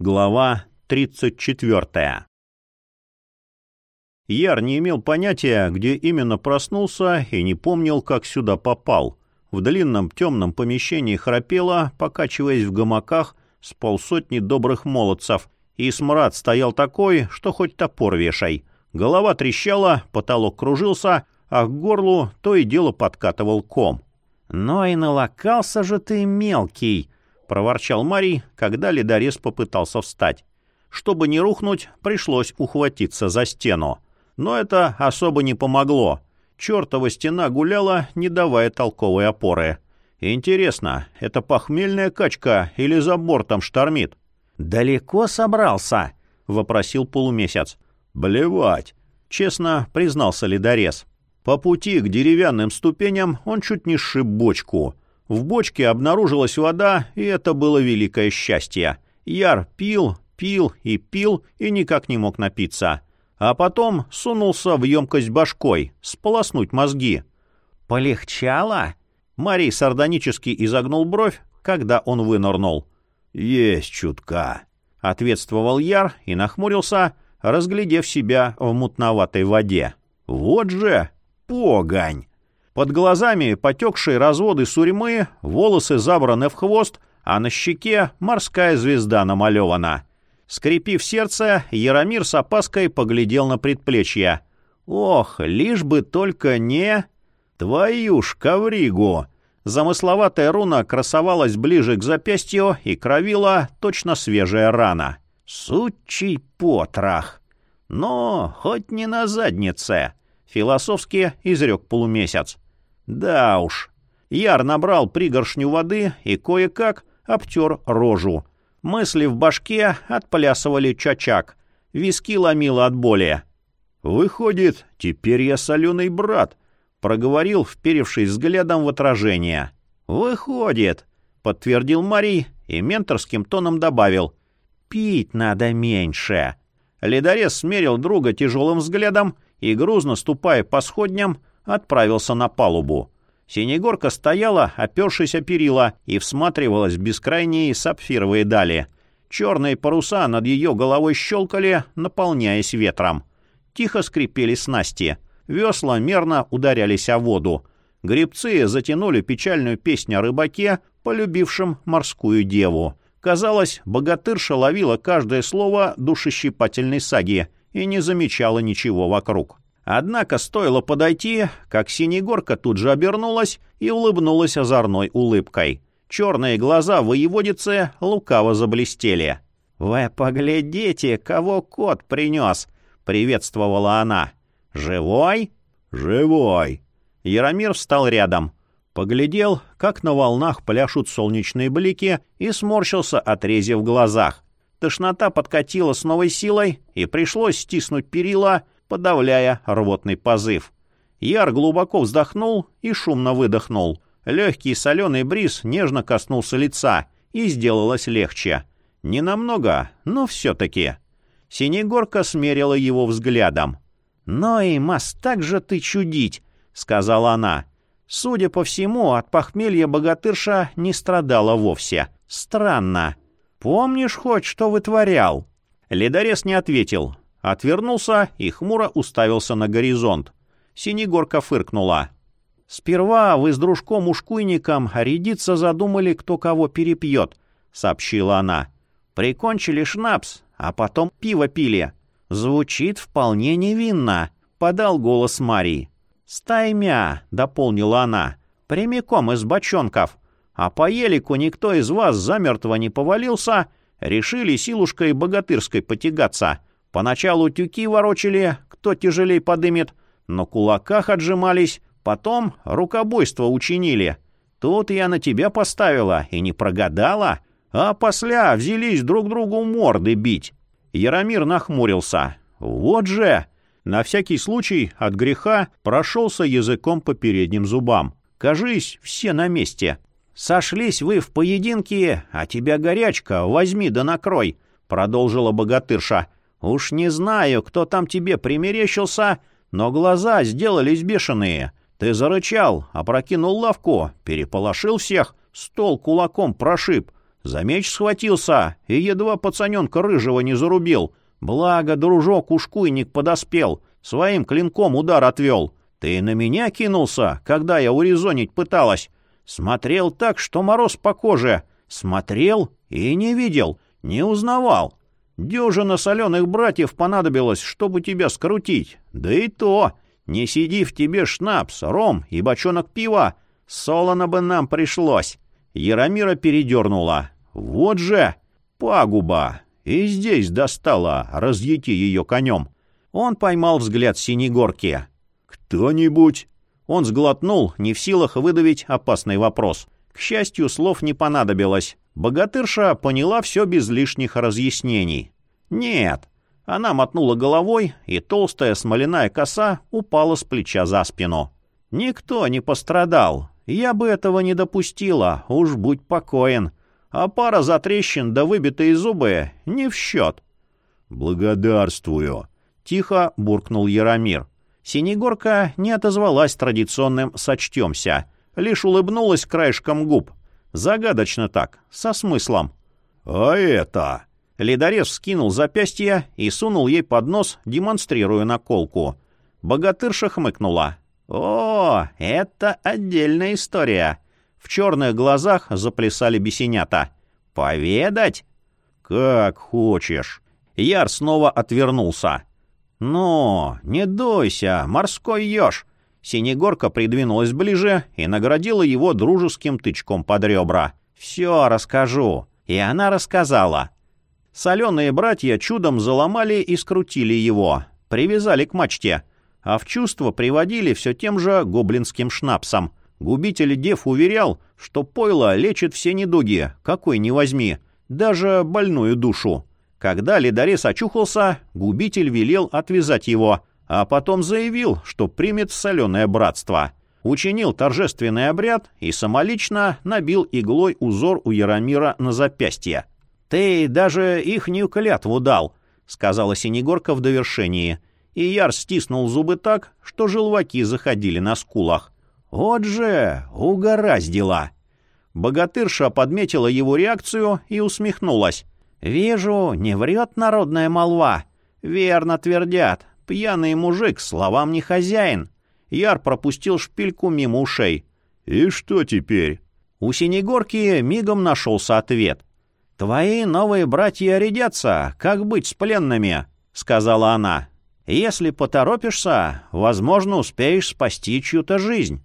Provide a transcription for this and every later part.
Глава 34 Яр не имел понятия, где именно проснулся, и не помнил, как сюда попал. В длинном темном помещении храпело, покачиваясь в гамаках, с полсотни добрых молодцев, и смрад стоял такой, что хоть топор вешай. Голова трещала, потолок кружился, а к горлу то и дело подкатывал ком. «Но и налокался же ты мелкий!» — проворчал Марий, когда ледорез попытался встать. Чтобы не рухнуть, пришлось ухватиться за стену. Но это особо не помогло. Чертова стена гуляла, не давая толковой опоры. Интересно, это похмельная качка или за бортом штормит? «Далеко собрался?» — вопросил полумесяц. «Блевать!» — честно признался ледорез. По пути к деревянным ступеням он чуть не сшиб бочку — в бочке обнаружилась вода, и это было великое счастье. Яр пил, пил и пил, и никак не мог напиться. А потом сунулся в емкость башкой, сполоснуть мозги. «Полегчало?» Марий сардонически изогнул бровь, когда он вынырнул. «Есть чутка», — ответствовал Яр и нахмурился, разглядев себя в мутноватой воде. «Вот же погонь!» Под глазами потекшие разводы сурьмы, волосы забраны в хвост, а на щеке морская звезда намалевана. Скрепив сердце, Яромир с опаской поглядел на предплечье. «Ох, лишь бы только не...» «Твою ж ковригу!» Замысловатая руна красовалась ближе к запястью и кровила точно свежая рана. «Сучий потрах!» «Но хоть не на заднице!» — философски изрек полумесяц. Да уж. Яр набрал пригоршню воды и кое-как обтер рожу. Мысли в башке отплясывали чачак. Виски ломило от боли. «Выходит, теперь я соленый брат», — проговорил, вперевшись взглядом в отражение. «Выходит», — подтвердил Марий и менторским тоном добавил. «Пить надо меньше». Ледорез смерил друга тяжелым взглядом и, грузно ступая по сходням, отправился на палубу. Синегорка стояла, опершись о перила, и всматривалась в бескрайние сапфировые дали. Черные паруса над ее головой щелкали, наполняясь ветром. Тихо скрипели снасти. Весла мерно ударялись о воду. Гребцы затянули печальную песню о рыбаке, полюбившем морскую деву. Казалось, богатырша ловила каждое слово душещипательной саги и не замечала ничего вокруг. Однако стоило подойти, как Синегорка тут же обернулась и улыбнулась озорной улыбкой. Черные глаза воеводицы лукаво заблестели. «Вы поглядите, кого кот принес!» — приветствовала она. «Живой?» «Живой!» Яромир встал рядом. Поглядел, как на волнах пляшут солнечные блики, и сморщился, отрезив в глазах. Тошнота подкатила с новой силой, и пришлось стиснуть перила — подавляя рвотный позыв. Яр глубоко вздохнул и шумно выдохнул. Легкий соленый бриз нежно коснулся лица, и сделалось легче. Не намного, но все-таки. Синегорка смерила его взглядом. «Но и мастак же ты чудить!» — сказала она. Судя по всему, от похмелья богатырша не страдала вовсе. Странно. Помнишь хоть, что вытворял? Ледорез не ответил. Отвернулся и хмуро уставился на горизонт. Синегорка фыркнула. «Сперва вы с дружком-ушкуйником рядиться задумали, кто кого перепьет», — сообщила она. «Прикончили шнапс, а потом пиво пили. Звучит вполне невинно», — подал голос Марии. «Стаймя», — дополнила она, — «прямиком из бочонков. А по елику никто из вас замертво не повалился, решили силушкой богатырской потягаться. Поначалу тюки ворочали, кто тяжелей подымет, но кулаках отжимались, потом рукобойство учинили. Тут я на тебя поставила и не прогадала, а после взялись друг другу морды бить. Яромир нахмурился. Вот же! На всякий случай от греха прошелся языком по передним зубам. Кажись, все на месте. «Сошлись вы в поединке, а тебя горячка, возьми да накрой», — продолжила богатырша. Уж не знаю, кто там тебе примерещился, но глаза сделались бешеные. Ты зарычал, опрокинул лавку, переполошил всех, стол кулаком прошиб. За меч схватился и едва пацаненка рыжего не зарубил. Благо, дружок-ушкуйник подоспел, своим клинком удар отвел. Ты на меня кинулся, когда я урезонить пыталась. Смотрел так, что мороз по коже. Смотрел и не видел, не узнавал. Дюжина соленых братьев понадобилось, чтобы тебя скрутить. Да и то, не сиди в тебе шнапс, ром и бочонок пива. Солоно бы нам пришлось. Яромира передернула. Вот же пагуба. И здесь достала разъяти ее конем. Он поймал взгляд Синегорки. «Кто-нибудь?» Он сглотнул, не в силах выдавить опасный вопрос. К счастью, слов не понадобилось. Богатырша поняла все без лишних разъяснений. «Нет». Она мотнула головой, и толстая смоляная коса упала с плеча за спину. «Никто не пострадал. Я бы этого не допустила, уж будь покоен. А пара затрещин да выбитые зубы не в счет». «Благодарствую», — тихо буркнул Яромир. Синегорка не отозвалась традиционным «сочтемся», лишь улыбнулась краешком губ. Загадочно так, со смыслом. «А это...» Ледорез скинул запястье и сунул ей под нос, демонстрируя наколку. Богатырша хмыкнула. «О, это отдельная история!» В черных глазах заплясали бесенята. «Поведать?» «Как хочешь». Яр снова отвернулся. «Ну, не дуйся, морской еж!» Синегорка придвинулась ближе и наградила его дружеским тычком под ребра. «Все расскажу». И она рассказала. Соленые братья чудом заломали и скрутили его, привязали к мачте, а в чувство приводили все тем же гоблинским шнапсом. Губитель Дев уверял, что пойло лечит все недуги, какой ни возьми, даже больную душу. Когда ледорез очухался, губитель велел отвязать его, а потом заявил, что примет соленое братство. Учинил торжественный обряд и самолично набил иглой узор у Яромира на запястье. «Ты даже ихнюю клятву дал», — сказала Синегорка в довершении. И Яр стиснул зубы так, что желваки заходили на скулах. «Вот же, угораздило!» Богатырша подметила его реакцию и усмехнулась. «Вижу, не врет народная молва. Верно твердят. Пьяный мужик, словам не хозяин». Яр пропустил шпильку мимо ушей. «И что теперь?» У Синегорки мигом нашелся ответ. «Твои новые братья рядятся, как быть с пленными», — сказала она. «Если поторопишься, возможно, успеешь спасти чью-то жизнь».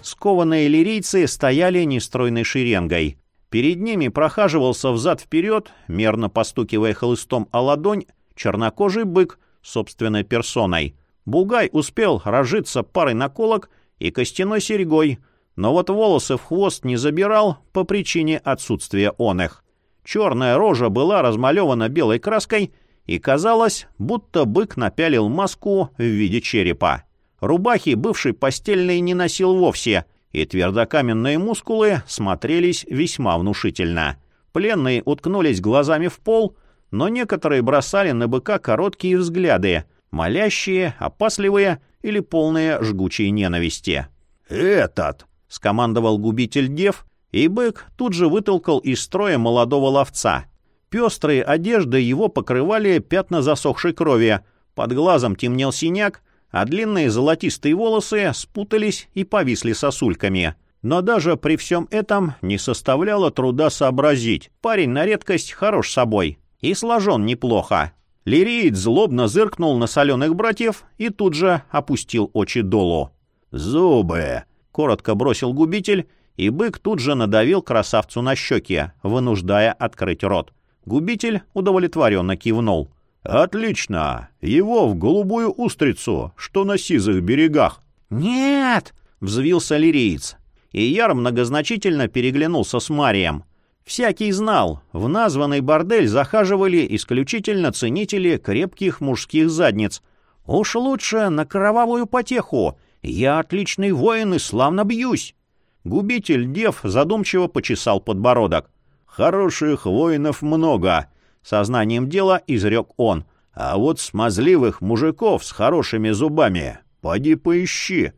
Скованные лирийцы стояли нестройной шеренгой. Перед ними прохаживался взад-вперед, мерно постукивая хлыстом о ладонь, чернокожий бык собственной персоной. Бугай успел разжиться парой наколок и костяной серьгой, но вот волосы в хвост не забирал по причине отсутствия он их. Черная рожа была размалевана белой краской, и казалось, будто бык напялил маску в виде черепа. Рубахи бывший постельный не носил вовсе, и твердокаменные мускулы смотрелись весьма внушительно. Пленные уткнулись глазами в пол, но некоторые бросали на быка короткие взгляды, молящие, опасливые или полные жгучей ненависти. «Этот!» — скомандовал губитель дев, и бык тут же вытолкал из строя молодого ловца. Пестрые одежды его покрывали пятна засохшей крови, под глазом темнел синяк, а длинные золотистые волосы спутались и повисли сосульками. Но даже при всем этом не составляло труда сообразить. Парень на редкость хорош собой и сложен неплохо. Лириец злобно зыркнул на соленых братьев и тут же опустил очи долу. «Зубы!» — коротко бросил губитель, и бык тут же надавил красавцу на щеки, вынуждая открыть рот. Губитель удовлетворенно кивнул. «Отлично! Его в голубую устрицу, что на сизых берегах!» «Нет!» — взвился лириец. И Яр многозначительно переглянулся с Марием. Всякий знал, в названный бордель захаживали исключительно ценители крепких мужских задниц. Уж лучше на кровавую потеху. Я отличный воин и славно бьюсь. Губитель дев задумчиво почесал подбородок. «Хороших воинов много», Сознанием дела изрек он. «А вот смазливых мужиков с хорошими зубами, поди поищи».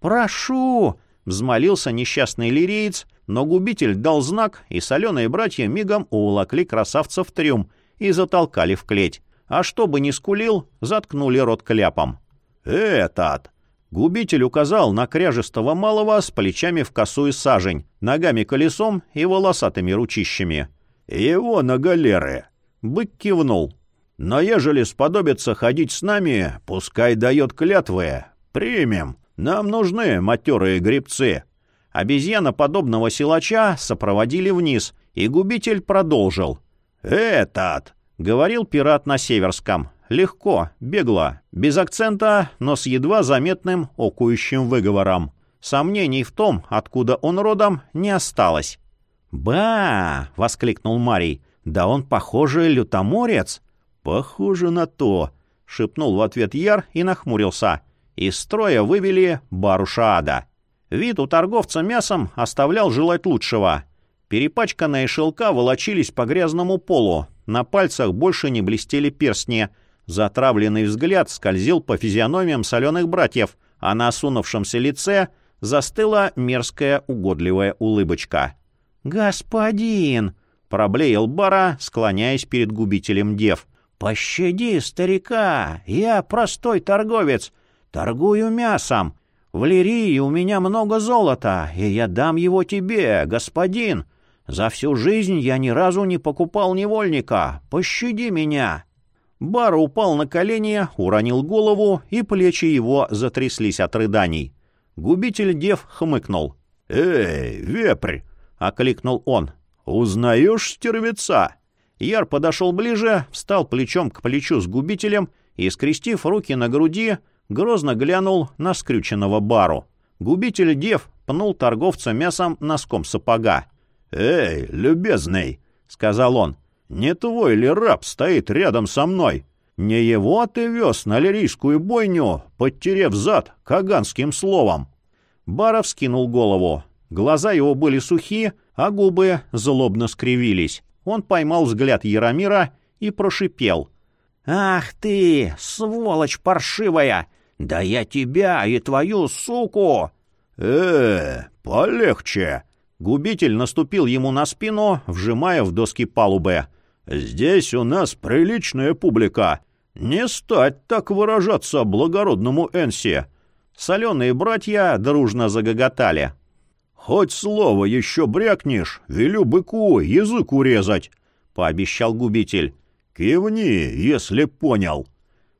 «Прошу!» — взмолился несчастный лириец, но губитель дал знак, и соленые братья мигом уволокли красавца в трюм и затолкали в клеть. А чтобы не скулил, заткнули рот кляпом. «Этот!» Губитель указал на кряжестого малого с плечами в косую сажень, ногами колесом и волосатыми ручищами. «Его на галеры!» Бык кивнул. «Но ежели сподобится ходить с нами, пускай дает клятвы. Примем. Нам нужны матерые грибцы». Обезьяна подобного силача сопроводили вниз, и губитель продолжил. «Этот!» — говорил пират на северском. Легко, бегло, без акцента, но с едва заметным окующим выговором. Сомнений в том, откуда он родом, не осталось. «Ба!» — воскликнул Марий. «Да он, похоже, лютоморец!» «Похоже на то!» — шепнул в ответ Яр и нахмурился. Из строя вывели Барушаада. Вид у торговца мясом оставлял желать лучшего. Перепачканные шелка волочились по грязному полу, на пальцах больше не блестели перстни. Затравленный взгляд скользил по физиономиям соленых братьев, а на осунувшемся лице застыла мерзкая угодливая улыбочка. «Господин!» — проблеял Бара, склоняясь перед губителем дев. «Пощади старика! Я простой торговец, торгую мясом. В Лирии у меня много золота, и я дам его тебе, господин. За всю жизнь я ни разу не покупал невольника. Пощади меня!» Бар упал на колени, уронил голову, и плечи его затряслись от рыданий. Губитель дев хмыкнул. «Эй, вепрь!» — окликнул он. «Узнаешь стервеца?» Яр подошел ближе, встал плечом к плечу с губителем и, скрестив руки на груди, грозно глянул на скрюченного бару. Губитель дев пнул торговца мясом носком сапога. «Эй, любезный!» — сказал он. «Не твой ли раб стоит рядом со мной? Не его ты вез на лирийскую бойню, подтерев зад каганским словом?» Баров скинул голову. Глаза его были сухие, а губы злобно скривились. Он поймал взгляд Яромира и прошипел. «Ах ты, сволочь паршивая! Да я тебя и твою суку!» «Э, полегче!» Губитель наступил ему на спину, вжимая в доски палубы. «Здесь у нас приличная публика. Не стать так выражаться благородному Энси!» Соленые братья дружно загоготали. «Хоть слово еще брякнешь, велю быку язык урезать!» — пообещал губитель. «Кивни, если понял».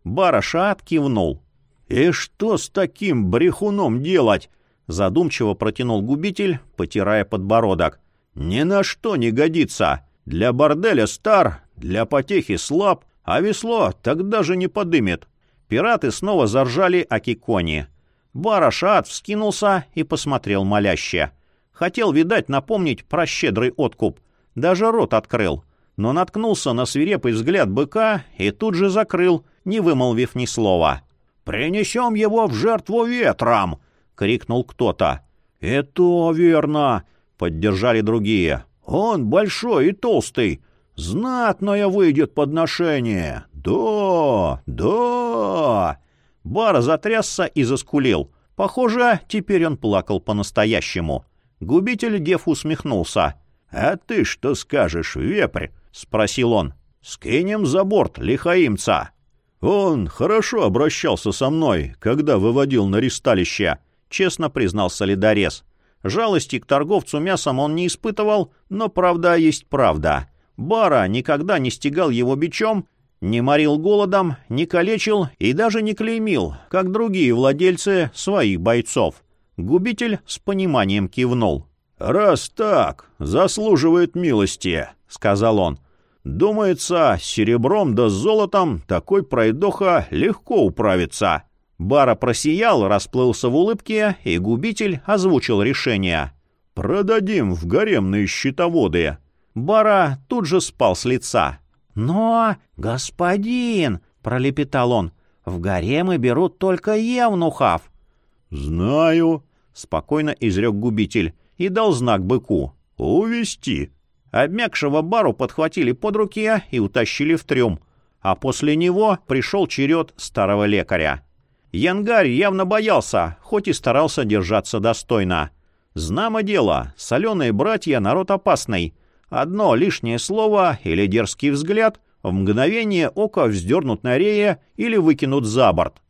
Барашат кивнул. «И что с таким брехуном делать?» — задумчиво протянул губитель, потирая подбородок. «Ни на что не годится. Для борделя стар, для потехи слаб, а весло так даже не подымет». Пираты снова заржали о киконе. Барашат вскинулся и посмотрел моляще. Хотел, видать, напомнить про щедрый откуп. Даже рот открыл но наткнулся на свирепый взгляд быка и тут же закрыл, не вымолвив ни слова. «Принесем его в жертву ветрам!» — крикнул кто-то. «И то верно!» — поддержали другие. «Он большой и толстый. Знатное выйдет подношение. Да, да!» Бар затрясся и заскулил. Похоже, теперь он плакал по-настоящему. Губитель Дев усмехнулся. «А ты что скажешь, вепрь?» — спросил он. «Скинем за борт лихаимца». «Он хорошо обращался со мной, когда выводил на ристалище», — честно признал солидарез. Жалости к торговцу мясом он не испытывал, но правда есть правда. Бара никогда не стегал его бичом, не морил голодом, не калечил и даже не клеймил, как другие владельцы своих бойцов. Губитель с пониманием кивнул. «Раз так, заслуживает милости», — сказал он. Думается, серебром да золотом такой пройдоха легко управится. Бара просиял, расплылся в улыбке, и губитель озвучил решение. «Продадим в гаремные щитоводы». Бара тут же спал с лица. «Но, господин!» — пролепетал он. «В гаремы берут только евнухов». «Знаю», — спокойно изрек губитель и дал знак быку. «Увести». Обмякшего бару подхватили под руки и утащили в трюм, а после него пришел черед старого лекаря. Янгарь явно боялся, хоть и старался держаться достойно. Знамо дело, соленые братья — народ опасный. Одно лишнее слово или дерзкий взгляд в мгновение ока вздернут на рея или выкинут за борт.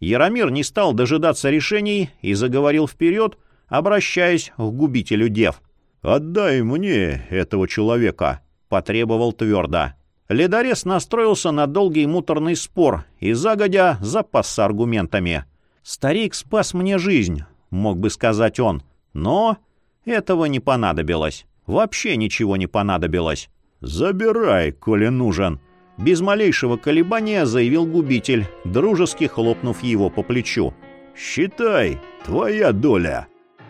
Яромир не стал дожидаться решений и заговорил вперед, обращаясь к губителю дев. «Отдай мне этого человека», — потребовал твердо. Ледорез настроился на долгий муторный спор и загодя запасся аргументами. «Старик спас мне жизнь», — мог бы сказать он, но этого не понадобилось. Вообще ничего не понадобилось. «Забирай, коли нужен», — без малейшего колебания заявил губитель, дружески хлопнув его по плечу. «Считай, твоя доля».